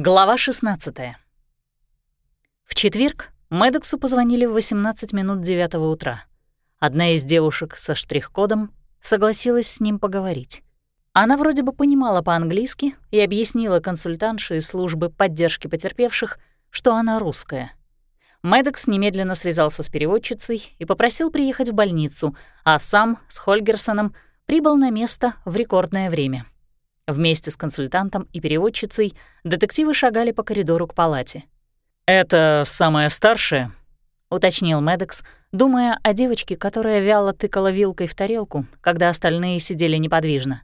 Глава 16 В четверг Мэддоксу позвонили в 18 минут 9 утра. Одна из девушек со штрих-кодом согласилась с ним поговорить. Она вроде бы понимала по-английски и объяснила консультантше из службы поддержки потерпевших, что она русская. Мэддокс немедленно связался с переводчицей и попросил приехать в больницу, а сам с Хольгерсоном прибыл на место в рекордное время — Вместе с консультантом и переводчицей детективы шагали по коридору к палате. «Это самая старшая?» — уточнил Медекс, думая о девочке, которая вяло тыкала вилкой в тарелку, когда остальные сидели неподвижно.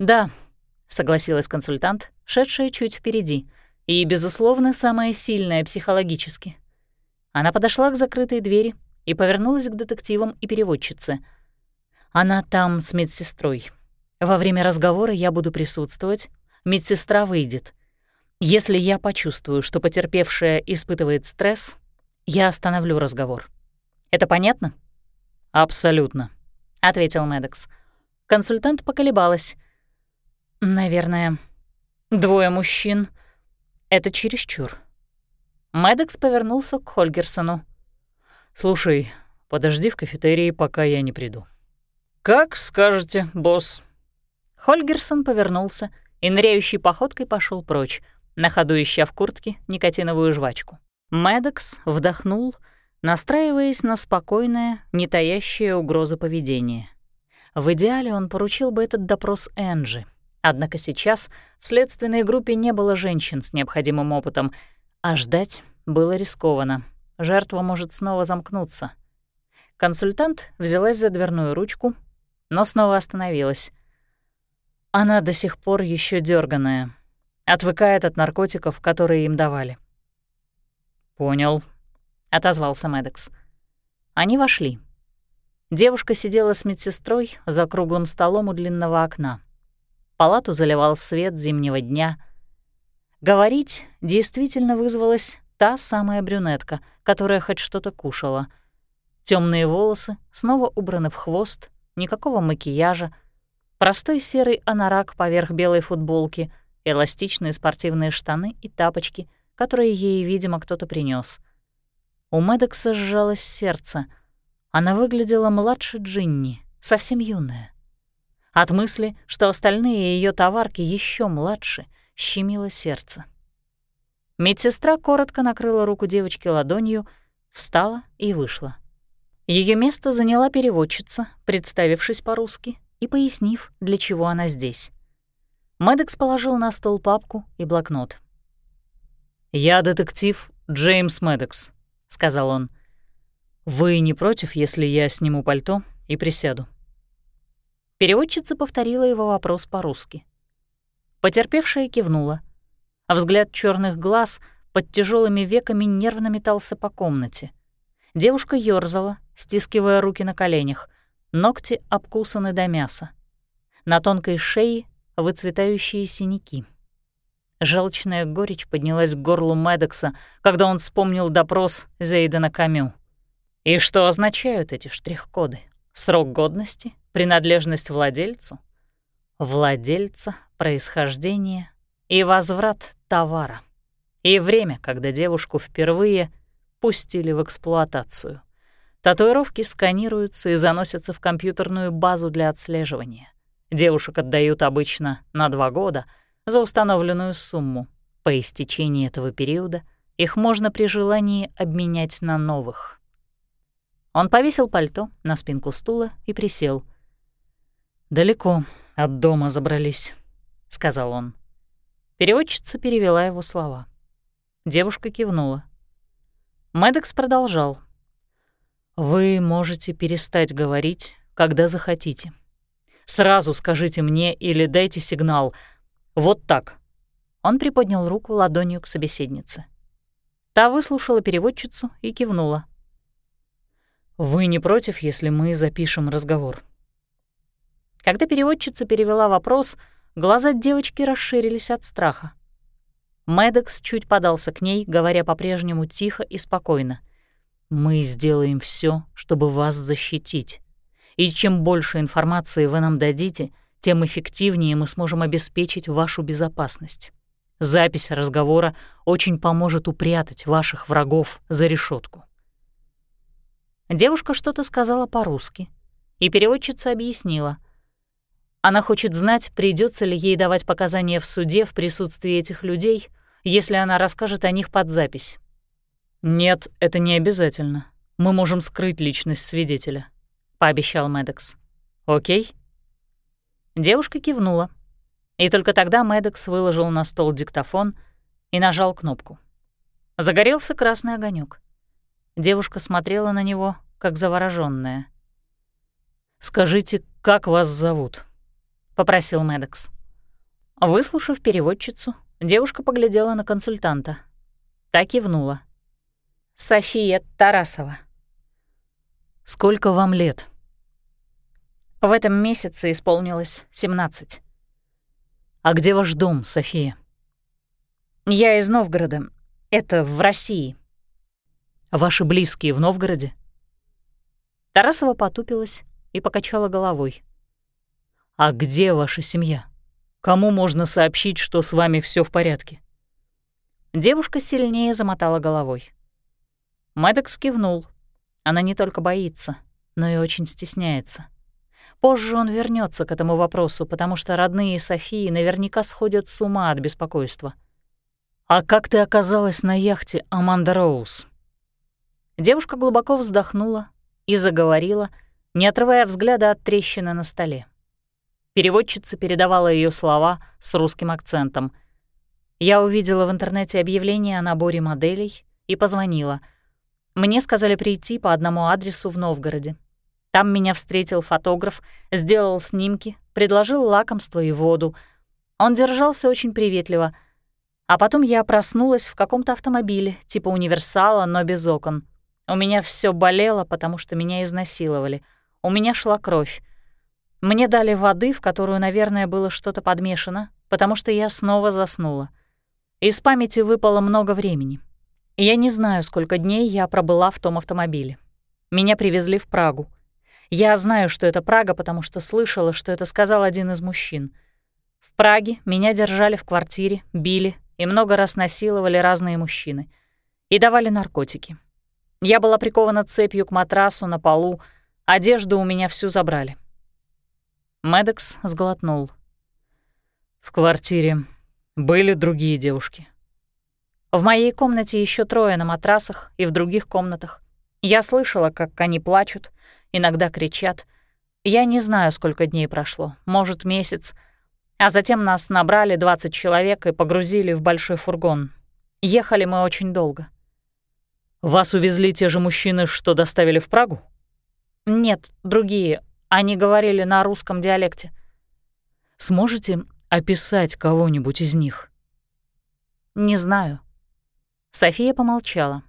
«Да», — согласилась консультант, шедшая чуть впереди, и, безусловно, самая сильная психологически. Она подошла к закрытой двери и повернулась к детективам и переводчице. «Она там с медсестрой. Во время разговора я буду присутствовать, медсестра выйдет. Если я почувствую, что потерпевшая испытывает стресс, я остановлю разговор. Это понятно? Абсолютно, ответил Медекс. Консультант поколебалась. Наверное, двое мужчин — это чересчур. Медекс повернулся к Хольгерсону. «Слушай, подожди в кафетерии, пока я не приду». «Как скажете, босс», Хольгерсон повернулся и ныряющей походкой пошел прочь, на ходу ища в куртке никотиновую жвачку. Медекс вдохнул, настраиваясь на спокойное, не таящее угрозы поведение. В идеале он поручил бы этот допрос Энджи. Однако сейчас в следственной группе не было женщин с необходимым опытом, а ждать было рискованно. Жертва может снова замкнуться. Консультант взялась за дверную ручку, но снова остановилась. Она до сих пор еще дерганая, отвыкает от наркотиков, которые им давали. «Понял», — отозвался Медекс. Они вошли. Девушка сидела с медсестрой за круглым столом у длинного окна. Палату заливал свет зимнего дня. Говорить действительно вызвалась та самая брюнетка, которая хоть что-то кушала. Темные волосы снова убраны в хвост, никакого макияжа, Простой серый анорак поверх белой футболки, эластичные спортивные штаны и тапочки, которые ей, видимо, кто-то принес. У Медекса сжалось сердце. Она выглядела младше Джинни, совсем юная. От мысли, что остальные ее товарки еще младше, щемило сердце. Медсестра коротко накрыла руку девочки ладонью, встала и вышла. Ее место заняла переводчица, представившись по-русски, и пояснив, для чего она здесь. Мэддокс положил на стол папку и блокнот. «Я детектив Джеймс Мэддокс», — сказал он. «Вы не против, если я сниму пальто и присяду?» Переводчица повторила его вопрос по-русски. Потерпевшая кивнула, а взгляд черных глаз под тяжелыми веками нервно метался по комнате. Девушка ёрзала, стискивая руки на коленях. Ногти обкусаны до мяса. На тонкой шее выцветающие синяки. Желчная горечь поднялась к горлу Медекса, когда он вспомнил допрос Зейдена Камю. И что означают эти штрих-коды? Срок годности? Принадлежность владельцу? Владельца, происхождение и возврат товара. И время, когда девушку впервые пустили в эксплуатацию — Татуировки сканируются и заносятся в компьютерную базу для отслеживания. Девушек отдают обычно на два года за установленную сумму. По истечении этого периода их можно при желании обменять на новых. Он повесил пальто на спинку стула и присел. «Далеко от дома забрались», — сказал он. Переводчица перевела его слова. Девушка кивнула. Мэддокс продолжал. Вы можете перестать говорить, когда захотите. Сразу скажите мне или дайте сигнал. Вот так. Он приподнял руку ладонью к собеседнице. Та выслушала переводчицу и кивнула. «Вы не против, если мы запишем разговор?» Когда переводчица перевела вопрос, глаза девочки расширились от страха. Мэддокс чуть подался к ней, говоря по-прежнему тихо и спокойно — мы сделаем все, чтобы вас защитить. И чем больше информации вы нам дадите, тем эффективнее мы сможем обеспечить вашу безопасность. Запись разговора очень поможет упрятать ваших врагов за решетку. Девушка что-то сказала по-русски, и переводчица объяснила. Она хочет знать, придется ли ей давать показания в суде в присутствии этих людей, если она расскажет о них под запись. «Нет, это не обязательно. Мы можем скрыть личность свидетеля», — пообещал Медекс. «Окей?» Девушка кивнула. И только тогда Медекс выложил на стол диктофон и нажал кнопку. Загорелся красный огонек. Девушка смотрела на него, как заворожённая. «Скажите, как вас зовут?» — попросил Медекс. Выслушав переводчицу, девушка поглядела на консультанта. Так кивнула. «София Тарасова». «Сколько вам лет?» В этом месяце исполнилось 17. «А где ваш дом, София?» «Я из Новгорода. Это в России». «Ваши близкие в Новгороде?» Тарасова потупилась и покачала головой. «А где ваша семья? Кому можно сообщить, что с вами все в порядке?» Девушка сильнее замотала головой. Мэддокс кивнул. Она не только боится, но и очень стесняется. Позже он вернется к этому вопросу, потому что родные Софии наверняка сходят с ума от беспокойства. «А как ты оказалась на яхте Аманда Роуз?» Девушка глубоко вздохнула и заговорила, не отрывая взгляда от трещины на столе. Переводчица передавала ее слова с русским акцентом. Я увидела в интернете объявление о наборе моделей и позвонила. Мне сказали прийти по одному адресу в Новгороде. Там меня встретил фотограф, сделал снимки, предложил лакомство и воду. Он держался очень приветливо. А потом я проснулась в каком-то автомобиле, типа универсала, но без окон. У меня все болело, потому что меня изнасиловали. У меня шла кровь. Мне дали воды, в которую, наверное, было что-то подмешано, потому что я снова заснула. Из памяти выпало много времени. Я не знаю, сколько дней я пробыла в том автомобиле. Меня привезли в Прагу. Я знаю, что это Прага, потому что слышала, что это сказал один из мужчин. В Праге меня держали в квартире, били и много раз насиловали разные мужчины. И давали наркотики. Я была прикована цепью к матрасу на полу, одежду у меня всю забрали. Медекс сглотнул. В квартире были другие девушки. В моей комнате еще трое на матрасах и в других комнатах. Я слышала, как они плачут, иногда кричат. Я не знаю, сколько дней прошло, может, месяц. А затем нас набрали 20 человек и погрузили в большой фургон. Ехали мы очень долго. «Вас увезли те же мужчины, что доставили в Прагу?» «Нет, другие. Они говорили на русском диалекте». «Сможете описать кого-нибудь из них?» «Не знаю». София помолчала.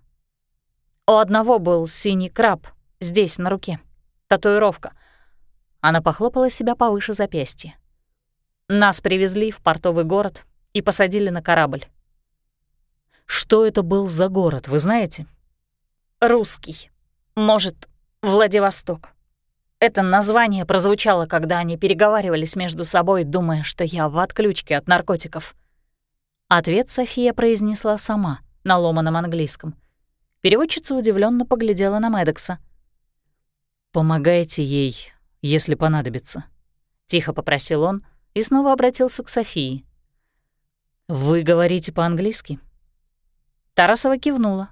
У одного был синий краб здесь, на руке татуировка. Она похлопала себя повыше запястья. Нас привезли в портовый город и посадили на корабль. Что это был за город, вы знаете? Русский. Может, Владивосток. Это название прозвучало, когда они переговаривались между собой, думая, что я в отключке от наркотиков. Ответ София произнесла сама, на ломаном английском. Переводчица удивленно поглядела на Медекса — «Помогайте ей, если понадобится», — тихо попросил он и снова обратился к Софии. «Вы говорите по-английски?» Тарасова кивнула.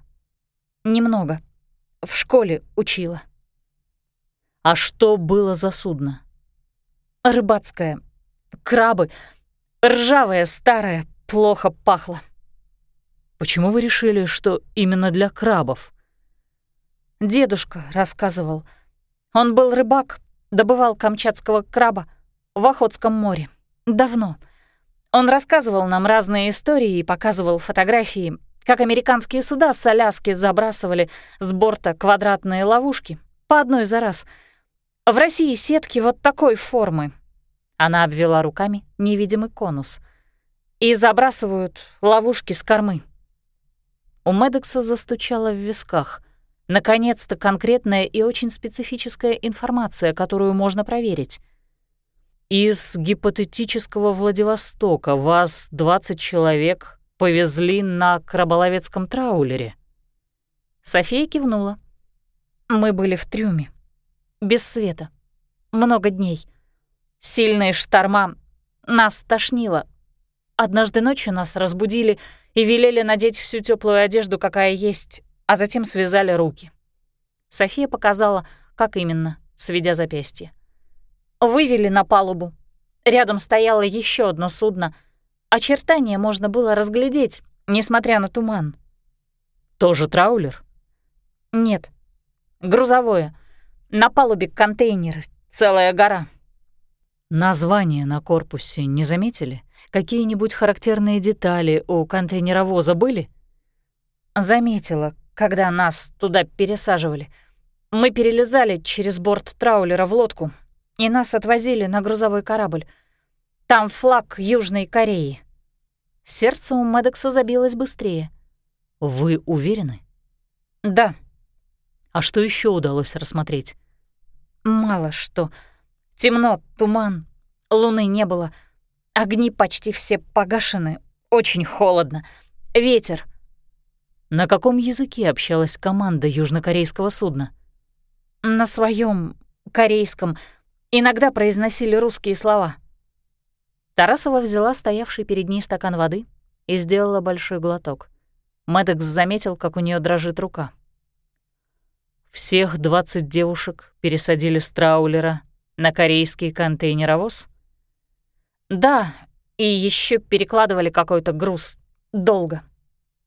«Немного. В школе учила». «А что было за судно?» «Рыбацкое. Крабы. Ржавое, старое, плохо пахло». «Почему вы решили, что именно для крабов?» «Дедушка рассказывал». Он был рыбак, добывал камчатского краба в Охотском море. Давно. Он рассказывал нам разные истории и показывал фотографии, как американские суда с Аляски забрасывали с борта квадратные ловушки по одной за раз. В России сетки вот такой формы. Она обвела руками невидимый конус. И забрасывают ловушки с кормы. У Медекса застучало в висках — Наконец-то конкретная и очень специфическая информация, которую можно проверить. Из гипотетического Владивостока вас 20 человек повезли на краболовецком траулере. София кивнула. Мы были в трюме. Без света. Много дней. Сильные шторма. Нас тошнило. Однажды ночью нас разбудили и велели надеть всю теплую одежду, какая есть, а затем связали руки. София показала, как именно, сведя запястье. Вывели на палубу. Рядом стояло еще одно судно. Очертания можно было разглядеть, несмотря на туман. «Тоже траулер?» «Нет. Грузовое. На палубе контейнер. Целая гора». Название на корпусе не заметили? Какие-нибудь характерные детали у контейнеровоза были? Заметила, когда нас туда пересаживали. Мы перелезали через борт траулера в лодку, и нас отвозили на грузовой корабль. Там флаг Южной Кореи. Сердце у Мэддокса забилось быстрее. «Вы уверены?» «Да». «А что еще удалось рассмотреть?» «Мало что. Темно, туман, луны не было». Огни почти все погашены, очень холодно. Ветер. На каком языке общалась команда южнокорейского судна? На своем корейском. Иногда произносили русские слова. Тарасова взяла стоявший перед ней стакан воды и сделала большой глоток. Мэддокс заметил, как у нее дрожит рука. «Всех двадцать девушек пересадили с траулера на корейский контейнеровоз?» Да, и еще перекладывали какой-то груз. Долго.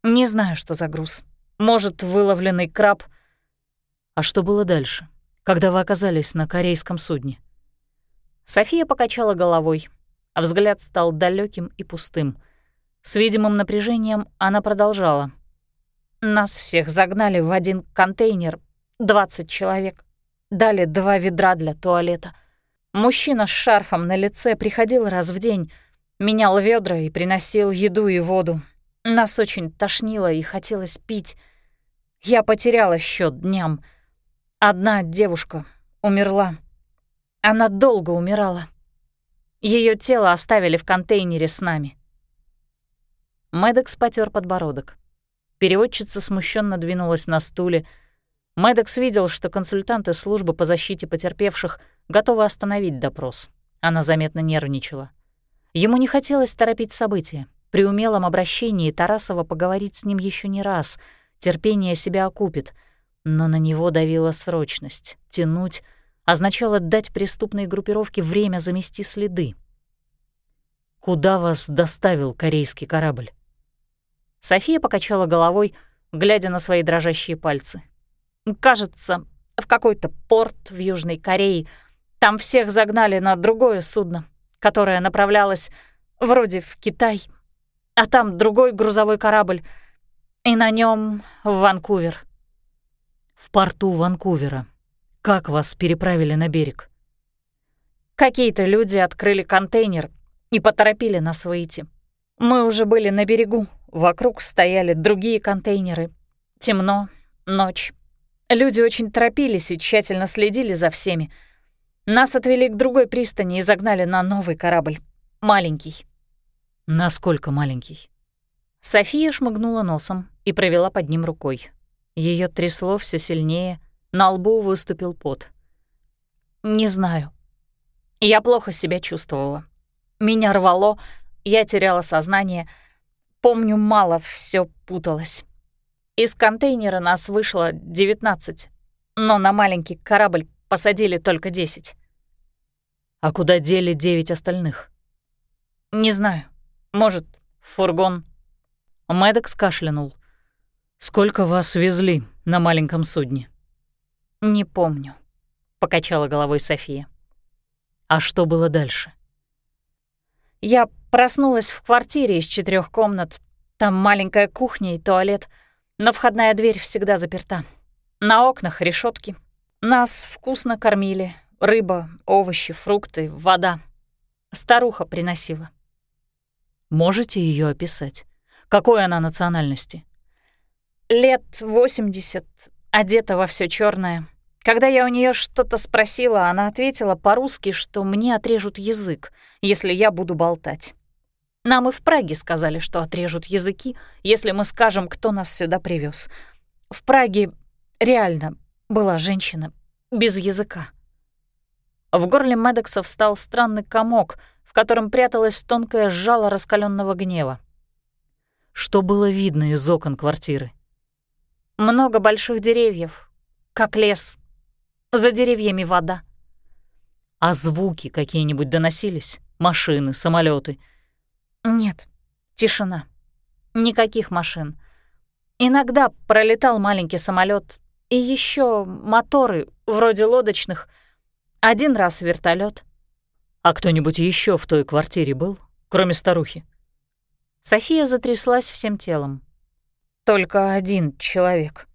Не знаю, что за груз. Может, выловленный краб. А что было дальше, когда вы оказались на корейском судне? София покачала головой, а взгляд стал далеким и пустым. С видимым напряжением она продолжала. Нас всех загнали в один контейнер, 20 человек. Дали два ведра для туалета — Мужчина с шарфом на лице приходил раз в день, менял ведра и приносил еду и воду. Нас очень тошнило и хотелось пить. Я потеряла счет дням. Одна девушка умерла. Она долго умирала. Ее тело оставили в контейнере с нами. Мэддокс потер подбородок. Переводчица смущенно двинулась на стуле. Мэддокс видел, что консультанты службы по защите потерпевших — готова остановить допрос. Она заметно нервничала. Ему не хотелось торопить события. При умелом обращении Тарасова поговорить с ним еще не раз. Терпение себя окупит. Но на него давила срочность. Тянуть означало дать преступной группировке время замести следы. «Куда вас доставил корейский корабль?» София покачала головой, глядя на свои дрожащие пальцы. «Кажется, в какой-то порт в Южной Корее — там всех загнали на другое судно, которое направлялось вроде в Китай, а там другой грузовой корабль, и на нем в Ванкувер. В порту Ванкувера. Как вас переправили на берег? Какие-то люди открыли контейнер и поторопили нас выйти. Мы уже были на берегу, вокруг стояли другие контейнеры. Темно, ночь. Люди очень торопились и тщательно следили за всеми — нас отвели к другой пристани и загнали на новый корабль. Маленький. Насколько маленький? София шмыгнула носом и провела под ним рукой. Ее трясло все сильнее, на лбу выступил пот. «Не знаю. Я плохо себя чувствовала. Меня рвало, я теряла сознание. Помню, мало все путалось. Из контейнера нас вышло 19, но на маленький корабль посадили только десять. А куда дели девять остальных? Не знаю. Может, фургон. Мэддокс кашлянул. Сколько вас везли на маленьком судне? Не помню, покачала головой София. А что было дальше? Я проснулась в квартире из четырех комнат. Там маленькая кухня и туалет, но входная дверь всегда заперта. На окнах решетки, нас вкусно кормили. Рыба, овощи, фрукты, вода. Старуха приносила. Можете ее описать? Какой она национальности? Лет 80, одета во все черное, Когда я у нее что-то спросила, она ответила по-русски, что мне отрежут язык, если я буду болтать. Нам и в Праге сказали, что отрежут языки, если мы скажем, кто нас сюда привез. В Праге реально была женщина без языка. В горле Медекса встал странный комок, в котором пряталось тонкое жало раскаленного гнева. Что было видно из окон квартиры? Много больших деревьев, как лес за деревьями вода. А звуки какие-нибудь доносились? Машины, самолеты? Нет, тишина. Никаких машин. Иногда пролетал маленький самолет, и еще моторы, вроде лодочных. Один раз вертолет. А кто-нибудь еще в той квартире был, кроме старухи? София затряслась всем телом. Только один человек.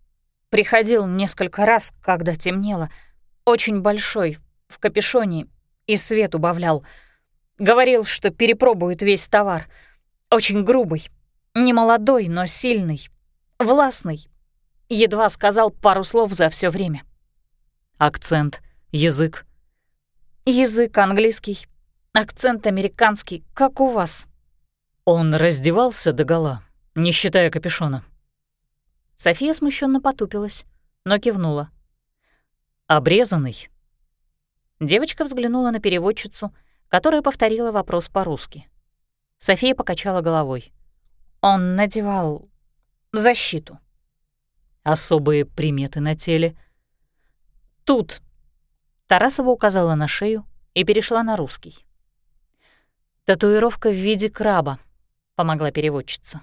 Приходил несколько раз, когда темнело — очень большой, в капюшоне, и свет убавлял. Говорил, что перепробует весь товар. Очень грубый, не молодой, но сильный, властный. Едва сказал пару слов за все время. Акцент, язык. Язык английский, акцент американский, как у вас. Он раздевался догола, не считая капюшона. София смущенно потупилась, но кивнула обрезанный?» Девочка взглянула на переводчицу, которая повторила вопрос по-русски. София покачала головой. Он надевал защиту. Особые приметы на теле. Тут. Тарасова указала на шею и перешла на русский. Татуировка в виде краба, помогла переводчица.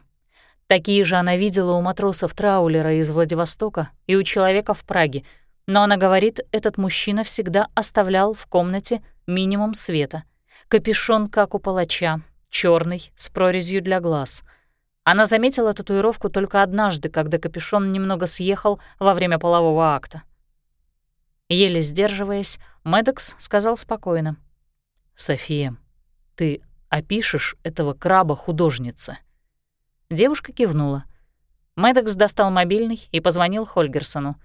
Такие же она видела у матросов траулера из Владивостока и у человека в Праге — но она говорит, этот мужчина всегда оставлял в комнате минимум света. Капюшон, как у палача, черный, с прорезью для глаз. Она заметила татуировку только однажды, когда капюшон немного съехал во время полового акта. Еле сдерживаясь, Медекс сказал спокойно. «София, ты опишешь этого краба художнице?» Девушка кивнула. Медекс достал мобильный и позвонил Хольгерсону.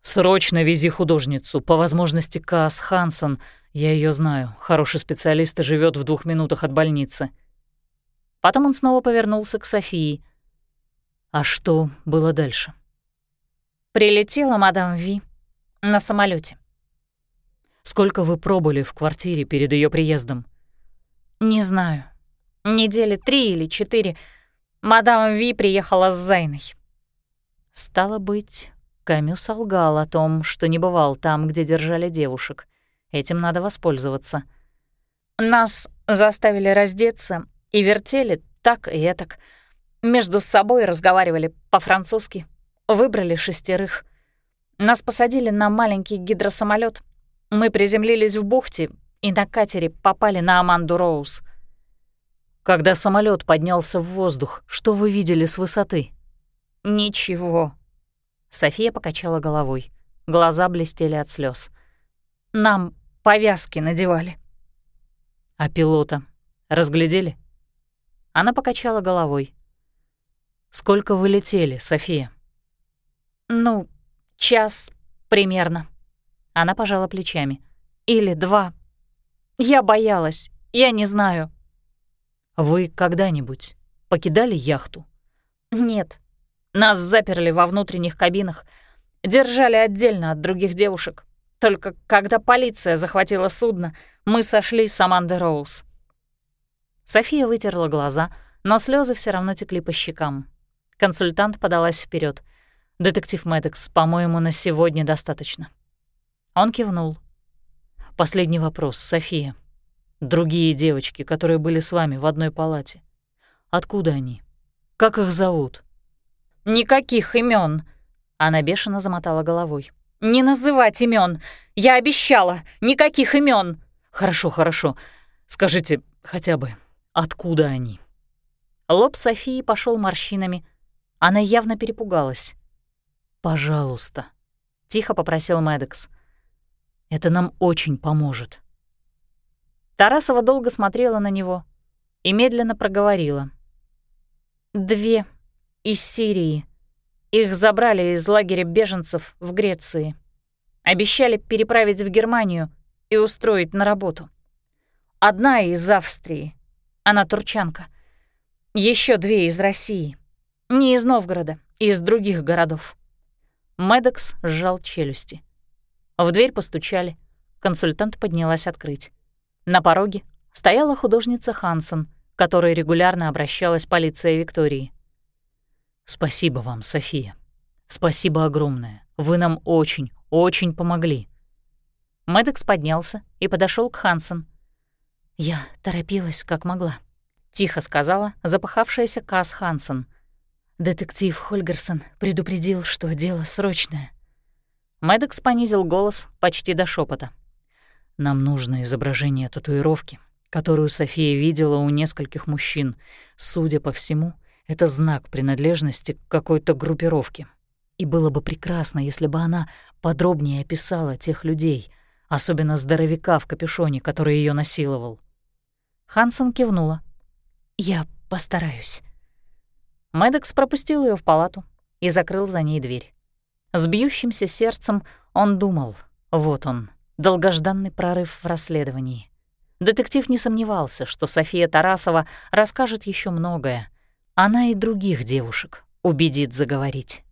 «Срочно вези художницу, по возможности Каас Хансон. Я ее знаю, хороший специалист и живет в двух минутах от больницы». Потом он снова повернулся к Софии. «А что было дальше?» «Прилетела мадам Ви на самолете. «Сколько вы пробыли в квартире перед ее приездом?» «Не знаю. Недели три или четыре. Мадам Ви приехала с Зайной». «Стало быть, Камю солгал о том, что не бывал там, где держали девушек. Этим надо воспользоваться. Нас заставили раздеться и вертели так и этак. Между собой разговаривали по-французски. Выбрали шестерых. Нас посадили на маленький гидросамолет. Мы приземлились в бухте и на катере попали на Аманду Роуз. Когда самолет поднялся в воздух, что вы видели с высоты? Ничего. София покачала головой. Глаза блестели от слез. «Нам повязки надевали». «А пилота? Разглядели?» Она покачала головой. «Сколько вы летели, София?» «Ну, час примерно». Она пожала плечами. «Или два. Я боялась, я не знаю». «Вы когда-нибудь покидали яхту?» «Нет, нас заперли во внутренних кабинах, держали отдельно от других девушек. Только когда полиция захватила судно, мы сошли с Аманды Роуз. София вытерла глаза, но слезы все равно текли по щекам. Консультант подалась вперед. «Детектив Мэддокс, по-моему, на сегодня достаточно». Он кивнул. «Последний вопрос, София. Другие девочки, которые были с вами в одной палате. Откуда они? Как их зовут?» «Никаких имен. Она бешено замотала головой. «Не называть имен. Я обещала. Никаких имен. «Хорошо, хорошо. Скажите хотя бы, откуда они?» Лоб Софии пошел морщинами. Она явно перепугалась. «Пожалуйста», — тихо попросил Мэддокс. «Это нам очень поможет». Тарасова долго смотрела на него и медленно проговорила. «Две из Сирии. Их забрали из лагеря беженцев в Греции. Обещали переправить в Германию и устроить на работу. Одна из Австрии, она турчанка. Еще две из России. Не из Новгорода, из других городов. Медекс сжал челюсти. В дверь постучали. Консультант поднялась открыть. На пороге стояла художница Хансен, которой регулярно обращалась полиция Виктории. «Спасибо вам, София. Спасибо огромное. Вы нам очень, очень помогли». Медекс поднялся и подошел к Хансен. «Я торопилась, как могла», — тихо сказала запахавшаяся Касс Хансен. «Детектив Хольгерсон предупредил, что дело срочное». Медекс понизил голос почти до шепота. «Нам нужно изображение татуировки, которую София видела у нескольких мужчин. Судя по всему, это знак принадлежности к какой-то группировке. И было бы прекрасно, если бы она подробнее описала тех людей, особенно здоровяка в капюшоне, который ее насиловал. Хансен кивнула. «Я постараюсь». Медекс пропустил ее в палату и закрыл за ней дверь. С бьющимся сердцем он думал, вот он, долгожданный прорыв в расследовании. Детектив не сомневался, что София Тарасова расскажет еще многое. Она и других девушек убедит заговорить.